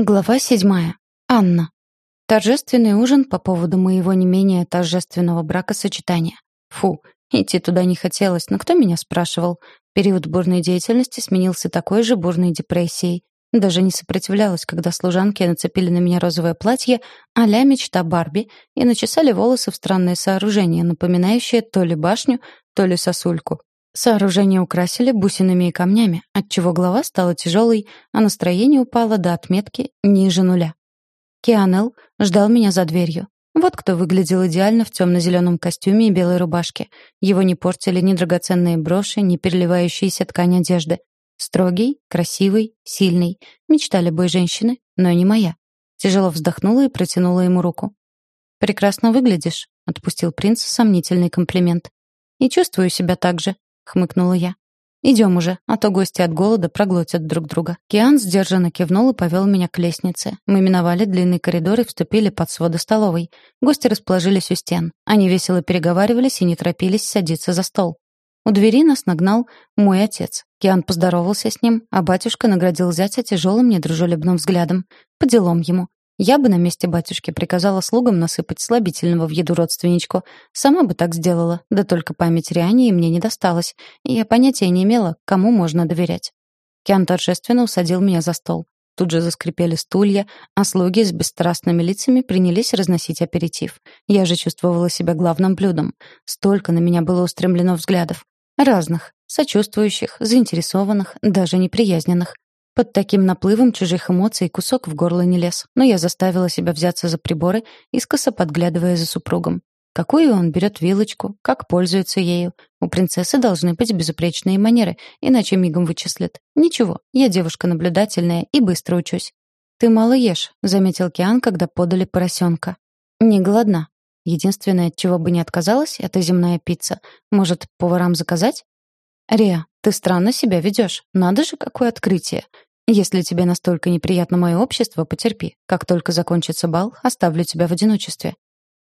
Глава седьмая. Анна. Торжественный ужин по поводу моего не менее торжественного бракосочетания. Фу, идти туда не хотелось, но кто меня спрашивал? Период бурной деятельности сменился такой же бурной депрессией. Даже не сопротивлялась, когда служанки нацепили на меня розовое платье а-ля мечта Барби и начесали волосы в странное сооружение, напоминающее то ли башню, то ли сосульку. Сооружение украсили бусинами и камнями, отчего голова стала тяжелой, а настроение упало до отметки ниже нуля. Кианел ждал меня за дверью. Вот кто выглядел идеально в темно-зеленом костюме и белой рубашке. Его не портили ни драгоценные броши, ни переливающиеся ткань одежды. Строгий, красивый, сильный. Мечта любой женщины, но не моя. Тяжело вздохнула и протянула ему руку. «Прекрасно выглядишь», — отпустил принц сомнительный комплимент. «И чувствую себя так же», хмыкнула я. «Идем уже, а то гости от голода проглотят друг друга». Киан сдержанно кивнул и повел меня к лестнице. Мы миновали длинный коридор и вступили под своды столовой. Гости расположились у стен. Они весело переговаривались и не торопились садиться за стол. У двери нас нагнал мой отец. Киан поздоровался с ним, а батюшка наградил зятя тяжелым недружелюбным взглядом. По делам ему. Я бы на месте батюшки приказала слугам насыпать слабительного в еду родственничку. Сама бы так сделала, да только память Риане мне не досталась, и я понятия не имела, кому можно доверять. Киан торжественно усадил меня за стол. Тут же заскрипели стулья, а слуги с бесстрастными лицами принялись разносить аперитив. Я же чувствовала себя главным блюдом. Столько на меня было устремлено взглядов. Разных, сочувствующих, заинтересованных, даже неприязненных. Под таким наплывом чужих эмоций кусок в горло не лез, но я заставила себя взяться за приборы, искоса подглядывая за супругом. Какую он берет вилочку, как пользуется ею. У принцессы должны быть безупречные манеры, иначе мигом вычислят. Ничего, я девушка наблюдательная и быстро учусь. «Ты мало ешь», — заметил Киан, когда подали поросенка. «Не голодна. Единственное, от чего бы не отказалась, — это земная пицца. Может, поварам заказать?» «Риа, ты странно себя ведешь. Надо же, какое открытие. Если тебе настолько неприятно мое общество, потерпи. Как только закончится бал, оставлю тебя в одиночестве.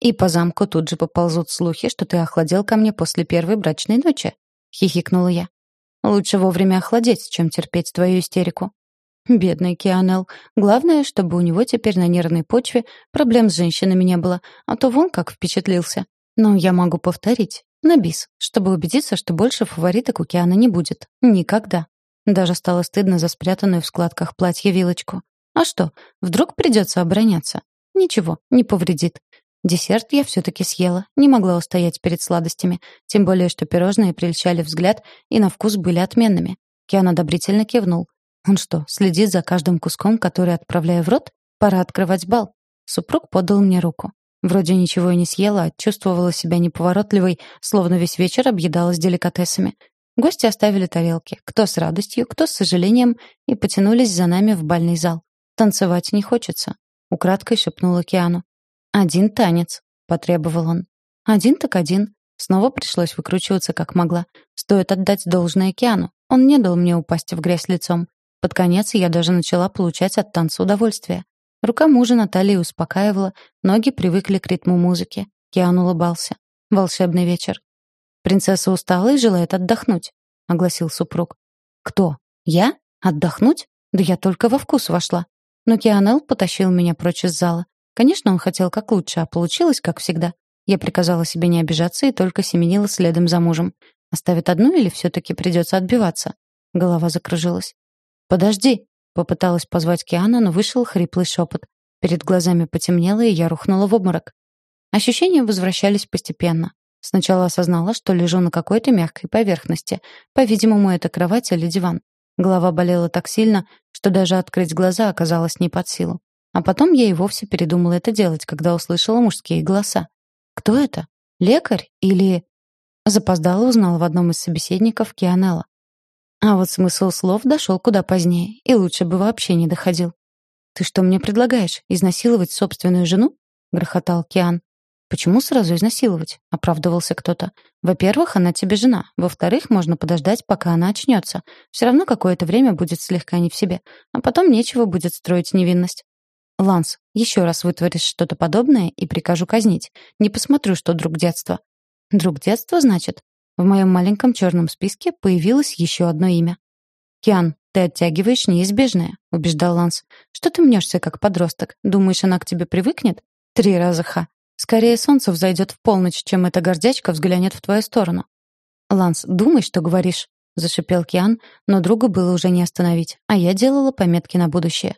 И по замку тут же поползут слухи, что ты охладел ко мне после первой брачной ночи, хихикнула я. Лучше вовремя охладеть, чем терпеть твою истерику. Бедный Кианел. Главное, чтобы у него теперь на нервной почве проблем с женщинами не было, а то вон как впечатлился. Но я могу повторить. На бис, чтобы убедиться, что больше фавориток у Киана не будет. Никогда. Даже стало стыдно за спрятанную в складках платья вилочку. А что, вдруг придется обороняться? Ничего, не повредит. Десерт я все-таки съела, не могла устоять перед сладостями, тем более, что пирожные прельщали взгляд и на вкус были отменными. Киан одобрительно кивнул. Он что, следит за каждым куском, который отправляю в рот? Пора открывать бал. Супруг подал мне руку. Вроде ничего и не съела, а чувствовала себя неповоротливой, словно весь вечер объедалась деликатесами. Гости оставили тарелки, кто с радостью, кто с сожалением, и потянулись за нами в бальный зал. «Танцевать не хочется», — украдкой шепнула Киану. «Один танец», — потребовал он. «Один так один». Снова пришлось выкручиваться как могла. Стоит отдать должное Киану. Он не дал мне упасть в грязь лицом. Под конец я даже начала получать от танца удовольствие. Рука мужа Натальи успокаивала, ноги привыкли к ритму музыки. Киан улыбался. Волшебный вечер. «Принцесса устала и желает отдохнуть», — огласил супруг. «Кто? Я? Отдохнуть? Да я только во вкус вошла». Но Кианел потащил меня прочь из зала. Конечно, он хотел как лучше, а получилось как всегда. Я приказала себе не обижаться и только семенила следом за мужем. Оставит одну или все-таки придется отбиваться? Голова закружилась. «Подожди!» — попыталась позвать Киана, но вышел хриплый шепот. Перед глазами потемнело, и я рухнула в обморок. Ощущения возвращались постепенно. Сначала осознала, что лежу на какой-то мягкой поверхности. По-видимому, это кровать или диван. Голова болела так сильно, что даже открыть глаза оказалось не под силу. А потом я и вовсе передумала это делать, когда услышала мужские голоса. Кто это? Лекарь или... Запоздала узнала в одном из собеседников Кианелла. А вот смысл слов дошел куда позднее, и лучше бы вообще не доходил. «Ты что мне предлагаешь? Изнасиловать собственную жену?» — грохотал Киан. «Почему сразу изнасиловать?» — оправдывался кто-то. «Во-первых, она тебе жена. Во-вторых, можно подождать, пока она очнется. Все равно какое-то время будет слегка не в себе. А потом нечего будет строить невинность». «Ланс, еще раз вытворишь что-то подобное и прикажу казнить. Не посмотрю, что друг детства». «Друг детства, значит?» В моем маленьком черном списке появилось еще одно имя. «Киан, Ты оттягиваешь неизбежное», — убеждал Ланс. «Что ты мнешься, как подросток? Думаешь, она к тебе привыкнет?» «Три раза ха. Скорее солнце взойдет в полночь, чем эта гордячка взглянет в твою сторону». «Ланс, думай, что говоришь», — зашипел Киан, но друга было уже не остановить, а я делала пометки на будущее.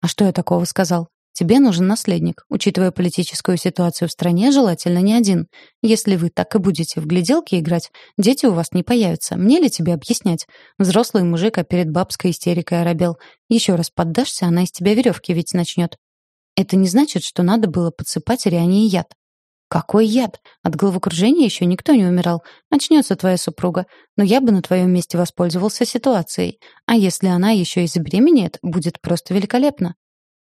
«А что я такого сказал? Тебе нужен наследник. Учитывая политическую ситуацию в стране, желательно не один. Если вы так и будете в гляделки играть, дети у вас не появятся. Мне ли тебе объяснять? Взрослый мужик, а перед бабской истерикой оробел. Еще раз поддашься, она из тебя веревки ведь начнет. Это не значит, что надо было подсыпать Риане яд. Какой яд? От головокружения еще никто не умирал. Очнется твоя супруга. Но я бы на твоем месте воспользовался ситуацией. А если она еще и забеременеет, будет просто великолепно.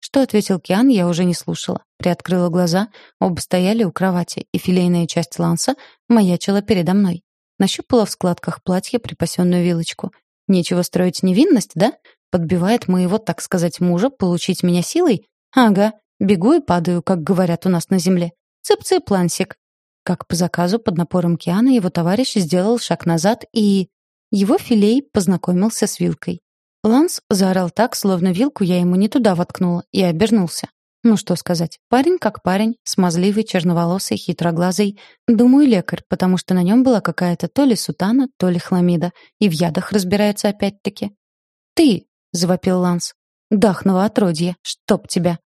Что ответил Киан, я уже не слушала. Приоткрыла глаза, оба стояли у кровати, и филейная часть ланса маячила передо мной. Нащупала в складках платья припасенную вилочку. Нечего строить невинность, да? Подбивает моего, так сказать, мужа получить меня силой? Ага, бегу и падаю, как говорят у нас на земле. Цып-цып, Лансик. Как по заказу под напором Киана его товарищ сделал шаг назад и... Его филей познакомился с вилкой. Ланс заорал так, словно вилку я ему не туда воткнула, и обернулся. Ну что сказать, парень как парень, смазливый, черноволосый, хитроглазый. Думаю, лекарь, потому что на нем была какая-то то ли сутана, то ли хламида. И в ядах разбирается опять-таки. «Ты!» — завопил Ланс. «Дахного отродье! Чтоб тебя!»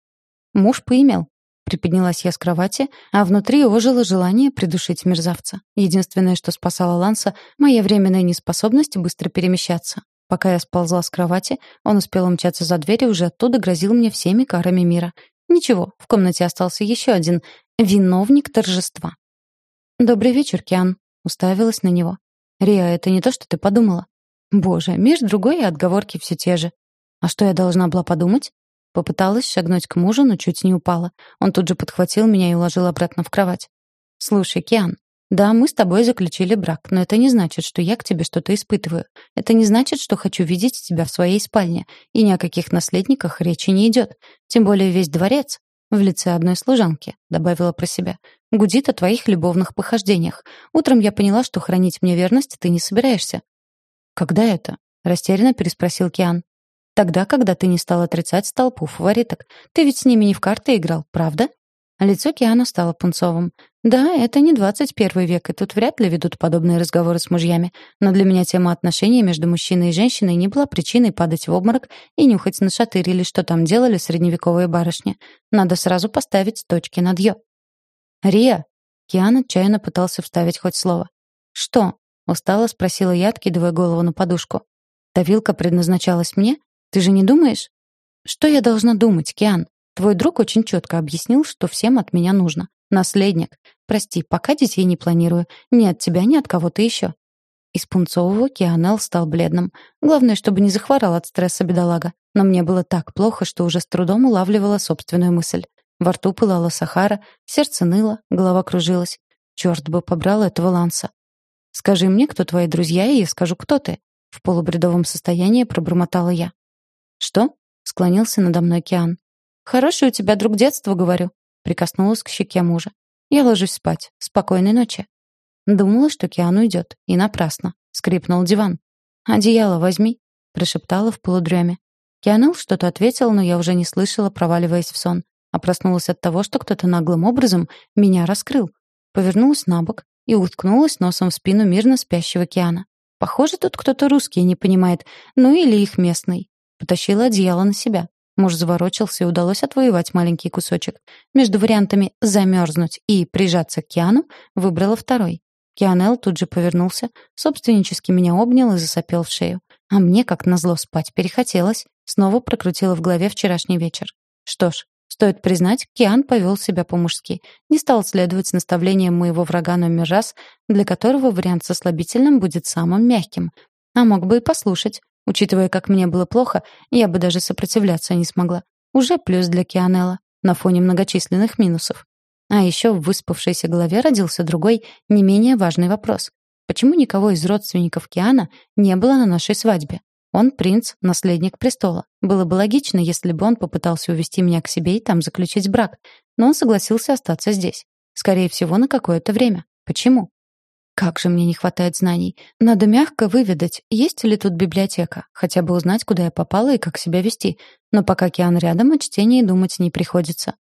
Муж поимел. Приподнялась я с кровати, а внутри ожило желание придушить мерзавца. Единственное, что спасало Ланса — моя временная неспособность быстро перемещаться. Пока я сползла с кровати, он успел умчаться за дверь и уже оттуда грозил мне всеми карами мира. Ничего, в комнате остался еще один виновник торжества. «Добрый вечер, Киан», — уставилась на него. «Риа, это не то, что ты подумала». «Боже, меж другой и отговорки все те же». «А что я должна была подумать?» Попыталась шагнуть к мужу, но чуть не упала. Он тут же подхватил меня и уложил обратно в кровать. «Слушай, Киан, да, мы с тобой заключили брак, но это не значит, что я к тебе что-то испытываю. Это не значит, что хочу видеть тебя в своей спальне. И ни о каких наследниках речи не идет. Тем более весь дворец в лице одной служанки, добавила про себя. Гудит о твоих любовных похождениях. Утром я поняла, что хранить мне верность ты не собираешься. Когда это? растерянно переспросил Киан. Тогда, когда ты не стал отрицать толпу фавориток. Ты ведь с ними не в карты играл, правда? Лицо Киана стало пунцовым. Да, это не 21 век, и тут вряд ли ведут подобные разговоры с мужьями. Но для меня тема отношений между мужчиной и женщиной не была причиной падать в обморок и нюхать на шатырь или что там делали средневековые барышни. Надо сразу поставить точки над «ё». «Рия!» Киан отчаянно пытался вставить хоть слово. «Что?» — устало спросила я, откидывая голову на подушку. «Та вилка предназначалась мне? Ты же не думаешь?» «Что я должна думать, Киан? Твой друг очень четко объяснил, что всем от меня нужно. Наследник. Прости, пока детей не планирую. Ни от тебя, ни от кого-то еще. Из пунцового Кианел стал бледным. Главное, чтобы не захворал от стресса бедолага. Но мне было так плохо, что уже с трудом улавливала собственную мысль. Во рту пылала сахара, сердце ныло, голова кружилась. Черт бы побрал этого Ланса. «Скажи мне, кто твои друзья, и я скажу, кто ты». В полубредовом состоянии пробормотала я. «Что?» — склонился надо мной Киан. «Хороший у тебя друг детства, говорю», — прикоснулась к щеке мужа. «Я ложусь спать. Спокойной ночи». Думала, что Киану идет, и напрасно. Скрипнул диван. «Одеяло возьми», — прошептала в полудреме. Кианел что-то ответил, но я уже не слышала, проваливаясь в сон, а проснулась от того, что кто-то наглым образом меня раскрыл. Повернулась на бок и уткнулась носом в спину мирно спящего Киана. Похоже, тут кто-то русский не понимает, ну или их местный. Потащила одеяло на себя. Муж заворочился и удалось отвоевать маленький кусочек. Между вариантами «замерзнуть» и «прижаться к Киану» выбрала второй. Кианел тут же повернулся, собственнически меня обнял и засопел в шею. А мне, как назло, спать перехотелось. Снова прокрутила в голове вчерашний вечер. Что ж, стоит признать, Киан повел себя по-мужски. Не стал следовать наставлениям моего врага номер раз, для которого вариант со слабительным будет самым мягким. А мог бы и послушать. Учитывая, как мне было плохо, я бы даже сопротивляться не смогла. Уже плюс для Кианелла на фоне многочисленных минусов. А еще в выспавшейся голове родился другой, не менее важный вопрос. Почему никого из родственников Киана не было на нашей свадьбе? Он принц, наследник престола. Было бы логично, если бы он попытался увести меня к себе и там заключить брак. Но он согласился остаться здесь. Скорее всего, на какое-то время. Почему? Как же мне не хватает знаний. Надо мягко выведать, есть ли тут библиотека, хотя бы узнать, куда я попала и как себя вести. Но пока Киан рядом, о чтении думать не приходится.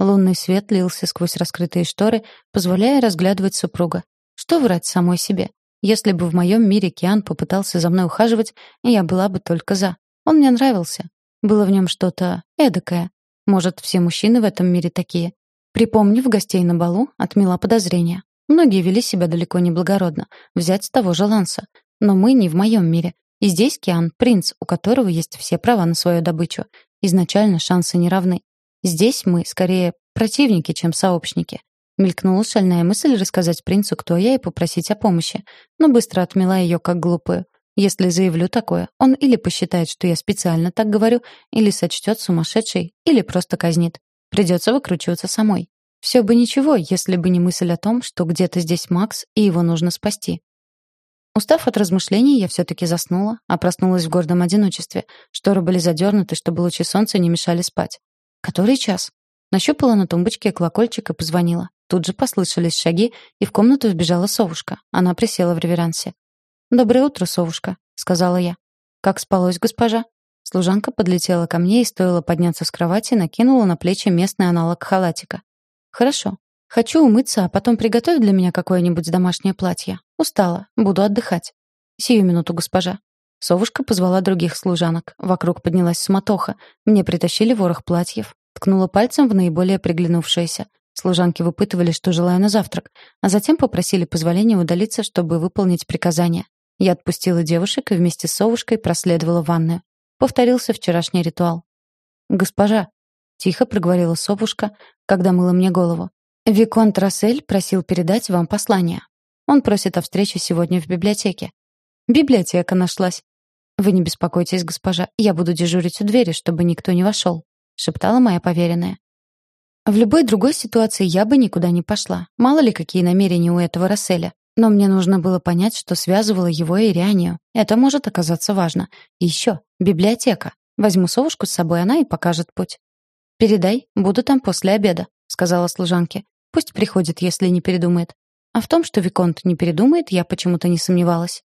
Лунный свет лился сквозь раскрытые шторы, позволяя разглядывать супруга. Что врать самой себе? Если бы в моем мире Киан попытался за мной ухаживать, я была бы только за. Он мне нравился. Было в нем что-то эдакое. Может, все мужчины в этом мире такие. Припомнив гостей на балу, отмела подозрения. Многие вели себя далеко не благородно. Взять с того же Ланса. Но мы не в моем мире. И здесь Киан — принц, у которого есть все права на свою добычу. Изначально шансы не равны. Здесь мы, скорее, противники, чем сообщники. Мелькнула шальная мысль рассказать принцу, кто я, и попросить о помощи. Но быстро отмела ее как глупую. Если заявлю такое, он или посчитает, что я специально так говорю, или сочтет сумасшедшей, или просто казнит. Придется выкручиваться самой. Все бы ничего, если бы не мысль о том, что где-то здесь Макс, и его нужно спасти. Устав от размышлений, я все-таки заснула, а проснулась в гордом одиночестве. Шторы были задернуты, чтобы лучи солнца не мешали спать. Который час? Нащупала на тумбочке колокольчик и позвонила. Тут же послышались шаги, и в комнату вбежала совушка. Она присела в реверансе. «Доброе утро, совушка», — сказала я. «Как спалось, госпожа?» Служанка подлетела ко мне и, стоило подняться с кровати, накинула на плечи местный аналог халатика. «Хорошо. Хочу умыться, а потом приготовь для меня какое-нибудь домашнее платье. Устала. Буду отдыхать». «Сию минуту, госпожа». Совушка позвала других служанок. Вокруг поднялась суматоха. Мне притащили ворох платьев. Ткнула пальцем в наиболее приглянувшееся. Служанки выпытывали, что желаю на завтрак, а затем попросили позволения удалиться, чтобы выполнить приказание. Я отпустила девушек и вместе с совушкой проследовала в ванную. Повторился вчерашний ритуал. «Госпожа», — тихо проговорила совушка, когда мыла мне голову. «Виконт Рассель просил передать вам послание. Он просит о встрече сегодня в библиотеке». «Библиотека нашлась». «Вы не беспокойтесь, госпожа, я буду дежурить у двери, чтобы никто не вошел», — шептала моя поверенная. В любой другой ситуации я бы никуда не пошла. Мало ли какие намерения у этого Расселя. Но мне нужно было понять, что связывало его и Рианию. Это может оказаться важно. И еще библиотека. Возьму совушку с собой, она и покажет путь. «Передай, буду там после обеда», — сказала служанке. «Пусть приходит, если не передумает». А в том, что Виконт не передумает, я почему-то не сомневалась.